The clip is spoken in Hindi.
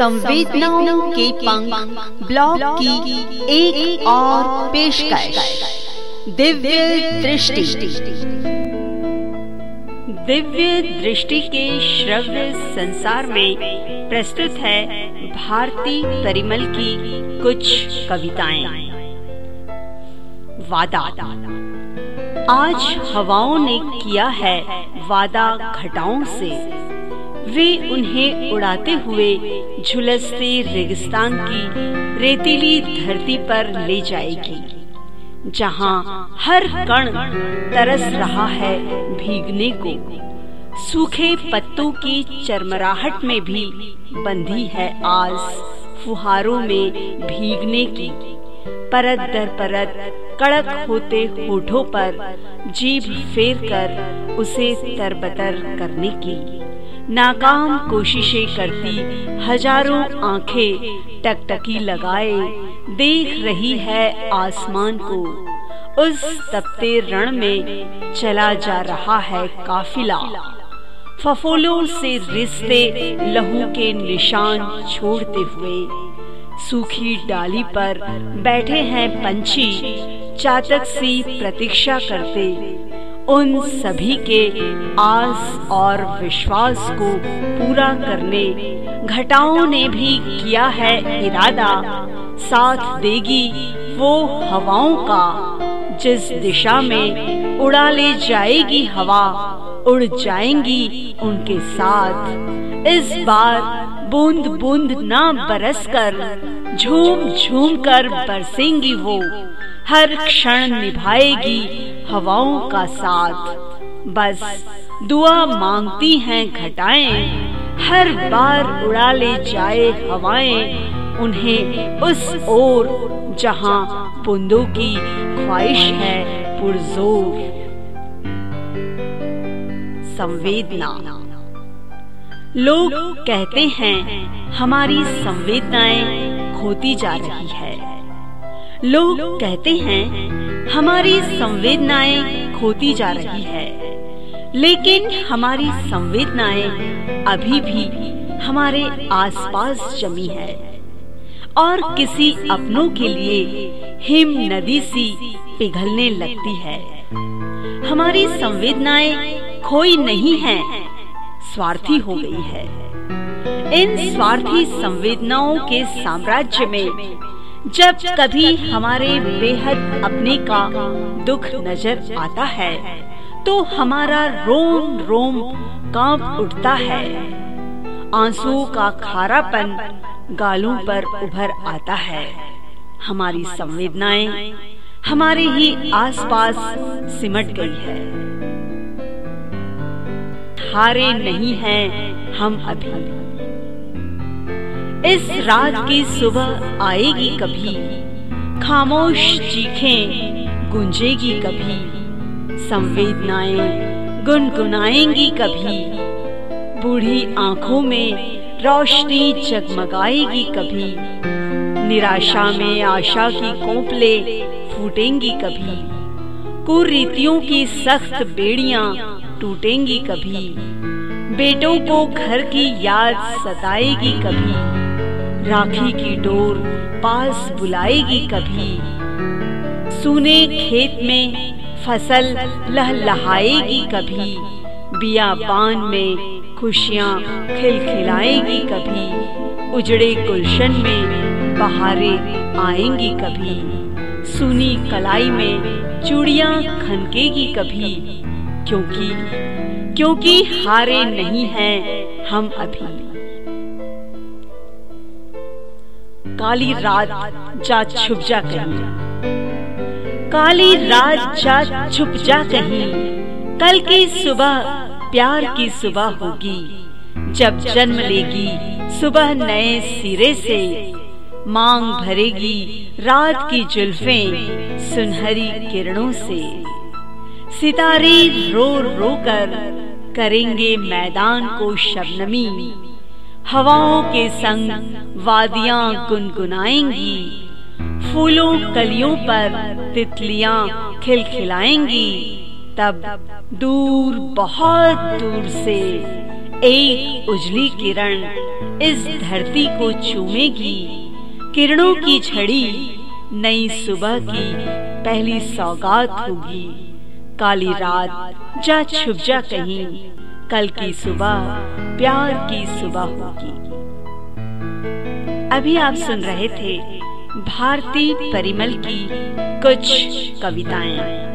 संवेदनाओं के पंख ब्लॉग की एक, एक और पेशकश। दिव्य दृष्टि। दिव्य दृष्टि के श्रव्य संसार में प्रस्तुत है भारती परिमल की कुछ कविताएँ। वादा। आज हवाओं ने किया है वादा घटाओं से। वे उन्हें उड़ाते हुए झुलसते रेगिस्तान की रेतीली धरती पर ले जाएगी, जहाँ हर कण तरस रहा है भीगने को। सूखे पत्तों की चरमराहट में भी बंधी है आस फुहारों में भीगने की। परत दर परत कड़क होते होठों पर जीभ फेर कर उसे तरबतर करने की। नाकाम कोशिशें करती, हज़ारों आँखें टकटकी लगाए, देख रही है आसमान को। उस तपते रण में चला जा रहा है काफिला। फफोलों से रिश्ते लहू के निशान छोड़ते हुए, सूखी डाली पर बैठे हैं पंछी, चातक सी प्रतीक्षा करते। उन सभी के आस और विश्वास को पूरा करने, घटाओं ने भी किया है इरादा। साथ देगी वो हवाओं का, जिस दिशा में उड़ा ले जाएगी हवा, उड़ जाएँगी उनके साथ। इस बार बूंद बूंद ना बरस कर झूम झूम कर बरसेंगी वो। हर क्षण निभाएगी हवाओं का साथ। बस दुआ मांगती हैं घटाएँ, हर बार उड़ा ले जाए हवाएँ, उन्हें उस ओर जहाँ पुंदों की ख्वाहिश है पुरजोर। संवेदना। लोग कहते हैं, हमारी संवेदनाएँ खोती जा रही है। लोग कहते हैं हमारी संवेदनाएँ खोती जा रही है। लेकिन हमारी संवेदनाएँ अभी भी हमारे आसपास जमी है। और किसी अपनों के लिए हिम नदी सी पिघलने लगती है। हमारी संवेदनाएँ खोई नहीं है, स्वार्थी हो गई है। इन स्वार्थी संवेदनाओं के साम्राज्य में जब कभी हमारे बेहद अपने का दुख नज़र आता है तो हमारा रोम रोम काँप उठता है। आंसुओं का खारापन गालों पर उभर आता है। हमारी संवेदनाएँ हमारे ही आसपास सिमट गई है। हारे नहीं हैं हम अभी। इस रात की सुबह आएगी कभी। खामोश चीखें गुंजेगी कभी। संवेदनाएँ गुनगुनाएँगी कभी। बूढ़ी आँखों में रोशनी जगमगाएगी कभी। निराशा में आशा की कोपले फूटेंगी कभी। कुरीतियों की सख्त बेड़ियाँ टूटेंगी कभी। बेटों को घर की याद सताएगी कभी। राखी की डोर पास बुलाएगी कभी। सुने खेत में फ़सल लहलहाएगी कभी। बियाबान में खुशियाँ खिलखिलाएगी कभी। उजड़े गुलशन में बहारें आएँगी कभी। सुनी कलाई में चूड़िया खनकेगी कभी। क्योंकि क्योंकि हारे नहीं हैं हम अभी। काली रात जा छुप जा कहीं। काली रात जा छुप जा कहीं। कल की सुबह प्यार की सुबह होगी। जब जन्म लेगी सुबह नए सिरे से। मांग भरेगी रात की जुल्फे सुनहरी किरणों से। सितारे रो रो कर करेंगे मैदान को शबनमी। हवाओं के संग वादियाँ गुनगुनाएँगी। फूलों कलियों पर तितलियाँ खिलखिलाएँगी। तब दूर, बहुत दूर से एक उजली किरण इस धरती को चूमेगी। किरणों की झड़ी नई सुबह की पहली सौगात होगी। काली रात जा छुप जा कहीं, कल की सुबह प्यार की सुबह होगी। अभी आप सुन रहे थे भारती परिमल की कुछ कविताएँ।